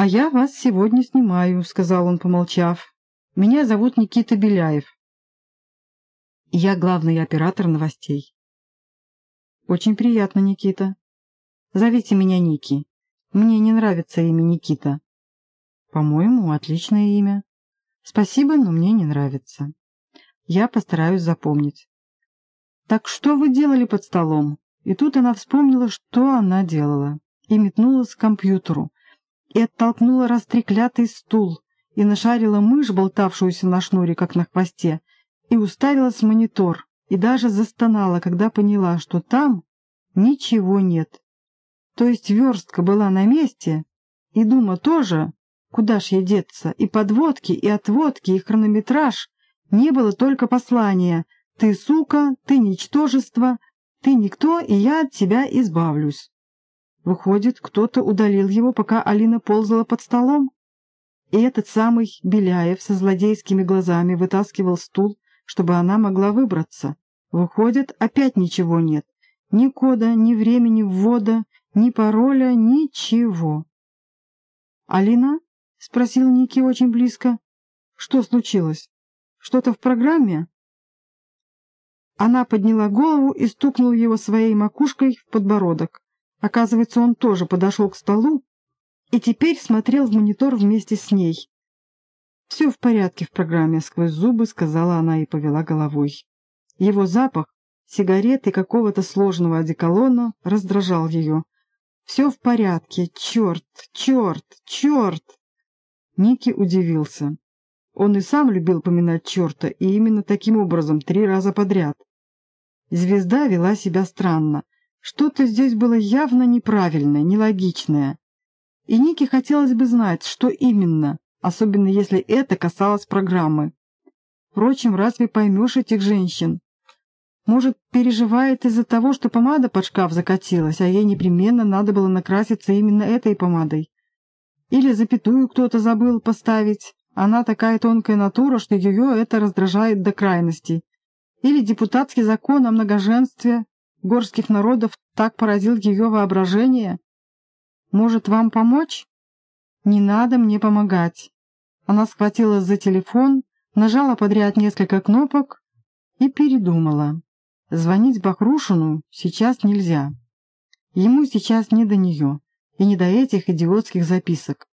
«А я вас сегодня снимаю», — сказал он, помолчав. «Меня зовут Никита Беляев. Я главный оператор новостей». «Очень приятно, Никита. Зовите меня Ники. Мне не нравится имя Никита». «По-моему, отличное имя. Спасибо, но мне не нравится. Я постараюсь запомнить». «Так что вы делали под столом?» И тут она вспомнила, что она делала, и метнулась к компьютеру, и оттолкнула растреклятый стул, и нашарила мышь, болтавшуюся на шнуре, как на хвосте, и уставилась в монитор, и даже застонала, когда поняла, что там ничего нет. То есть верстка была на месте, и дума тоже, куда ж ей деться, и подводки, и отводки, и хронометраж, не было только послания «Ты сука, ты ничтожество», ты никто, и я от тебя избавлюсь. Выходит, кто-то удалил его, пока Алина ползала под столом? И этот самый Беляев со злодейскими глазами вытаскивал стул, чтобы она могла выбраться. Выходит, опять ничего нет. Ни кода, ни времени ввода, ни пароля, ничего. «Алина?» — спросил Ники очень близко. «Что случилось? Что-то в программе?» Она подняла голову и стукнула его своей макушкой в подбородок. Оказывается, он тоже подошел к столу и теперь смотрел в монитор вместе с ней. «Все в порядке в программе», — сквозь зубы сказала она и повела головой. Его запах, сигареты какого-то сложного одеколона раздражал ее. «Все в порядке, черт, черт, черт!» Ники удивился. Он и сам любил поминать черта, и именно таким образом три раза подряд. Звезда вела себя странно. Что-то здесь было явно неправильное, нелогичное. И Нике хотелось бы знать, что именно, особенно если это касалось программы. Впрочем, разве поймешь этих женщин? Может, переживает из-за того, что помада под шкаф закатилась, а ей непременно надо было накраситься именно этой помадой? Или запятую кто-то забыл поставить? Она такая тонкая натура, что ее это раздражает до крайности. Или депутатский закон о многоженстве горских народов так поразил ее воображение? Может, вам помочь? Не надо мне помогать. Она схватилась за телефон, нажала подряд несколько кнопок и передумала. Звонить Бахрушину сейчас нельзя. Ему сейчас не до нее и не до этих идиотских записок.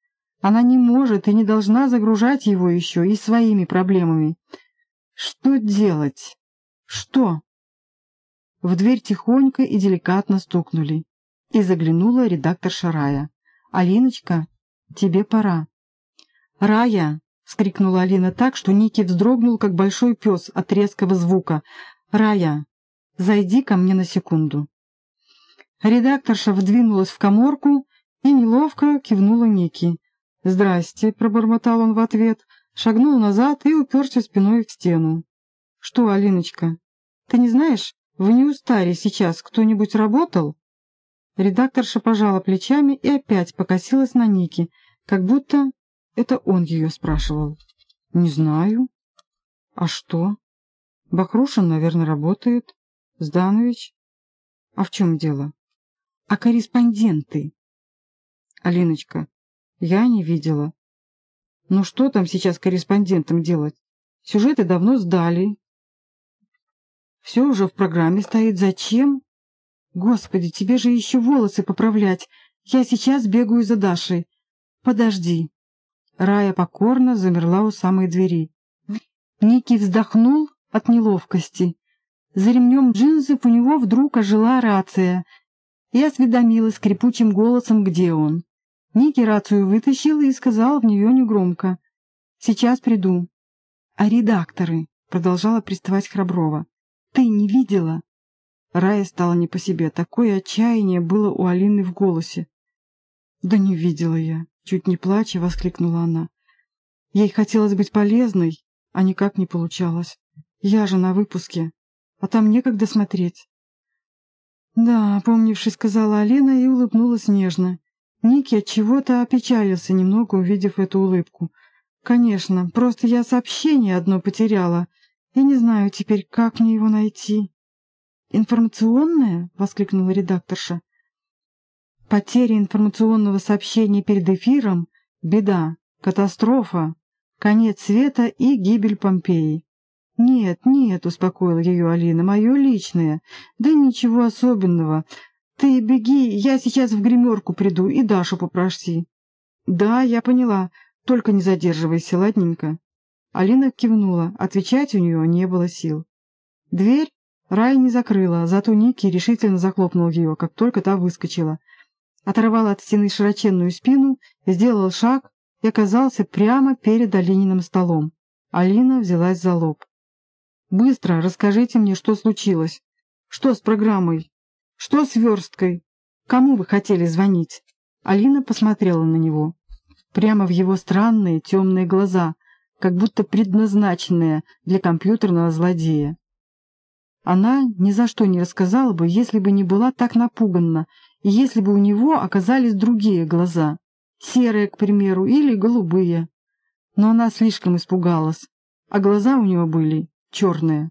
Она не может и не должна загружать его еще и своими проблемами. Что делать? «Что?» В дверь тихонько и деликатно стукнули. И заглянула редактор Шарая. «Алиночка, тебе пора». «Рая!» — скрикнула Алина так, что Ники вздрогнул, как большой пес от резкого звука. «Рая, зайди ко мне на секунду». Редакторша вдвинулась в коморку и неловко кивнула Ники. «Здрасте», — пробормотал он в ответ, шагнул назад и уперся спиной в стену. «Что, Алиночка, ты не знаешь, в Ньюстаре сейчас кто-нибудь работал?» Редакторша пожала плечами и опять покосилась на Ники, как будто это он ее спрашивал. «Не знаю». «А что?» «Бахрушин, наверное, работает. Зданович». «А в чем дело?» «А корреспонденты?» «Алиночка, я не видела». «Ну что там сейчас корреспондентам делать? Сюжеты давно сдали, все уже в программе стоит. Зачем? Господи, тебе же еще волосы поправлять. Я сейчас бегаю за Дашей. Подожди. Рая покорно замерла у самой двери. Ники вздохнул от неловкости. За ремнем джинсов у него вдруг ожила рация и осведомила скрипучим голосом, где он. Ники рацию вытащил и сказал в нее негромко. «Сейчас приду». «А редакторы?» — продолжала приставать Храброва. Ты не видела?» Рая стала не по себе. Такое отчаяние было у Алины в голосе. «Да не видела я!» — чуть не плача воскликнула она. Ей хотелось быть полезной, а никак не получалось. Я же на выпуске, а там некогда смотреть. «Да», — помнившись, сказала Алина и улыбнулась нежно. Ники от чего-то опечалился немного, увидев эту улыбку. «Конечно, просто я сообщение одно потеряла. Я не знаю теперь, как мне его найти. «Информационное?» — воскликнула редакторша. Потеря информационного сообщения перед эфиром Беда, катастрофа, конец света и гибель Помпеи. «Нет, нет», — успокоила ее Алина, — «мое личное. Да ничего особенного. Ты беги, я сейчас в гримерку приду и Дашу попроси». «Да, я поняла. Только не задерживайся, ладненько». Алина кивнула. Отвечать у нее не было сил. Дверь Рай не закрыла, зато Ники решительно захлопнул ее, как только та выскочила. Оторвал от стены широченную спину, сделал шаг и оказался прямо перед Алининым столом. Алина взялась за лоб. «Быстро расскажите мне, что случилось. Что с программой? Что с версткой? Кому вы хотели звонить?» Алина посмотрела на него. Прямо в его странные темные глаза, как будто предназначенные для компьютерного злодея. Она ни за что не рассказала бы, если бы не была так напугана, и если бы у него оказались другие глаза, серые, к примеру, или голубые. Но она слишком испугалась, а глаза у него были черные.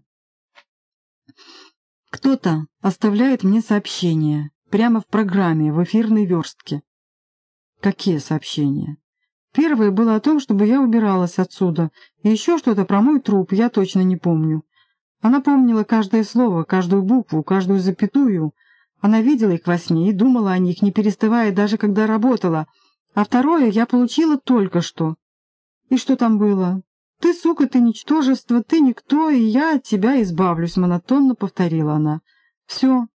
Кто-то оставляет мне сообщения прямо в программе, в эфирной верстке. Какие сообщения? Первое было о том, чтобы я убиралась отсюда, и еще что-то про мой труп, я точно не помню. Она помнила каждое слово, каждую букву, каждую запятую. Она видела их во сне и думала о них, не переставая даже когда работала. А второе я получила только что. И что там было? «Ты, сука, ты ничтожество, ты никто, и я от тебя избавлюсь», — монотонно повторила она. «Все.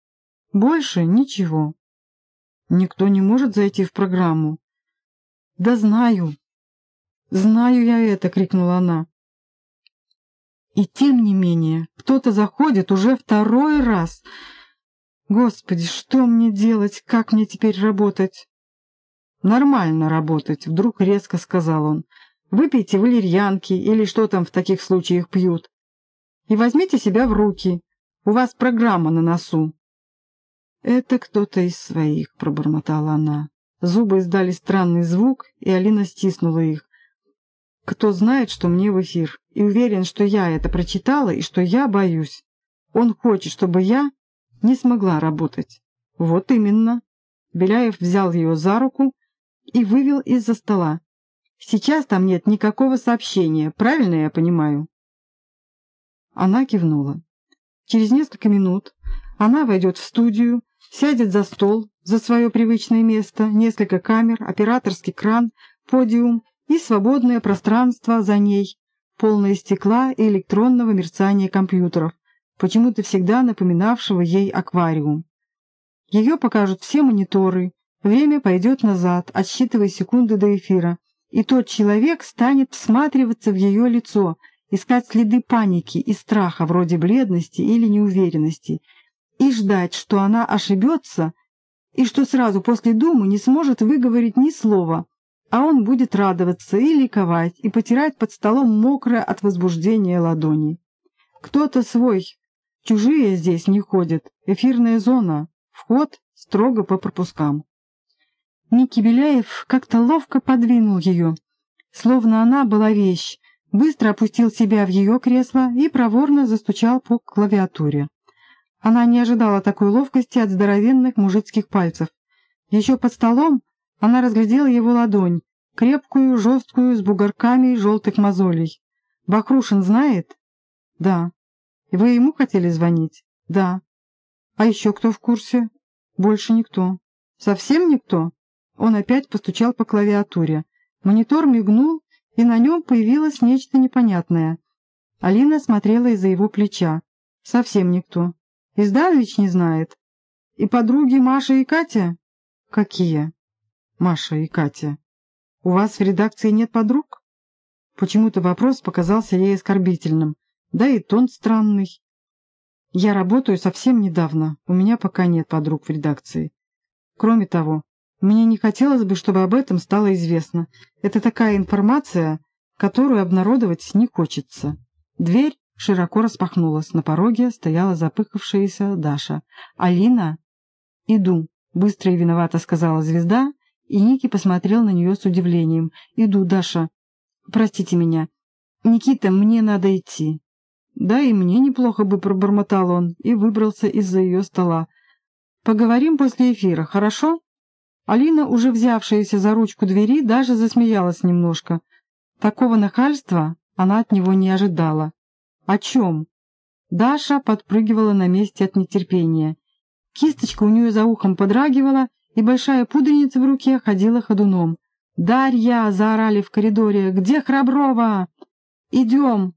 Больше ничего. Никто не может зайти в программу». «Да знаю. Знаю я это», — крикнула она. И тем не менее, кто-то заходит уже второй раз. Господи, что мне делать? Как мне теперь работать? Нормально работать, вдруг резко сказал он. Выпейте валерьянки или что там в таких случаях пьют. И возьмите себя в руки. У вас программа на носу. «Это кто-то из своих», — пробормотала она. Зубы издали странный звук, и Алина стиснула их. «Кто знает, что мне в эфир?» и уверен, что я это прочитала и что я боюсь. Он хочет, чтобы я не смогла работать. Вот именно. Беляев взял ее за руку и вывел из-за стола. Сейчас там нет никакого сообщения, правильно я понимаю? Она кивнула. Через несколько минут она войдет в студию, сядет за стол, за свое привычное место, несколько камер, операторский кран, подиум и свободное пространство за ней, полное стекла и электронного мерцания компьютеров, почему-то всегда напоминавшего ей аквариум. Ее покажут все мониторы, время пойдет назад, отсчитывая секунды до эфира, и тот человек станет всматриваться в ее лицо, искать следы паники и страха, вроде бледности или неуверенности, и ждать, что она ошибется, и что сразу после думы не сможет выговорить ни слова, а он будет радоваться и ликовать, и потирать под столом мокрое от возбуждения ладони. Кто-то свой, чужие здесь не ходят, эфирная зона, вход строго по пропускам. Ники Беляев как-то ловко подвинул ее, словно она была вещь, быстро опустил себя в ее кресло и проворно застучал по клавиатуре. Она не ожидала такой ловкости от здоровенных мужицких пальцев. Еще под столом она разглядела его ладонь, крепкую, жесткую, с бугорками желтых мозолей. «Бахрушин знает?» «Да». «Вы ему хотели звонить?» «Да». «А еще кто в курсе?» «Больше никто». «Совсем никто?» Он опять постучал по клавиатуре. Монитор мигнул, и на нем появилось нечто непонятное. Алина смотрела из-за его плеча. «Совсем никто. Изданович не знает. И подруги Маша и Катя?» «Какие?» Маша и Катя. «У вас в редакции нет подруг?» Почему-то вопрос показался ей оскорбительным, да и тон странный. «Я работаю совсем недавно, у меня пока нет подруг в редакции. Кроме того, мне не хотелось бы, чтобы об этом стало известно. Это такая информация, которую обнародовать не хочется». Дверь широко распахнулась, на пороге стояла запыхавшаяся Даша. «Алина?» «Иду», — быстро и виновато сказала звезда, и Ники посмотрел на нее с удивлением. «Иду, Даша. Простите меня. Никита, мне надо идти». «Да и мне неплохо бы», — пробормотал он и выбрался из-за ее стола. «Поговорим после эфира, хорошо?» Алина, уже взявшаяся за ручку двери, даже засмеялась немножко. Такого нахальства она от него не ожидала. «О чем?» Даша подпрыгивала на месте от нетерпения. Кисточка у нее за ухом подрагивала, и большая пудреница в руке ходила ходуном. «Дарья!» — заорали в коридоре. «Где Храброва?» «Идем!»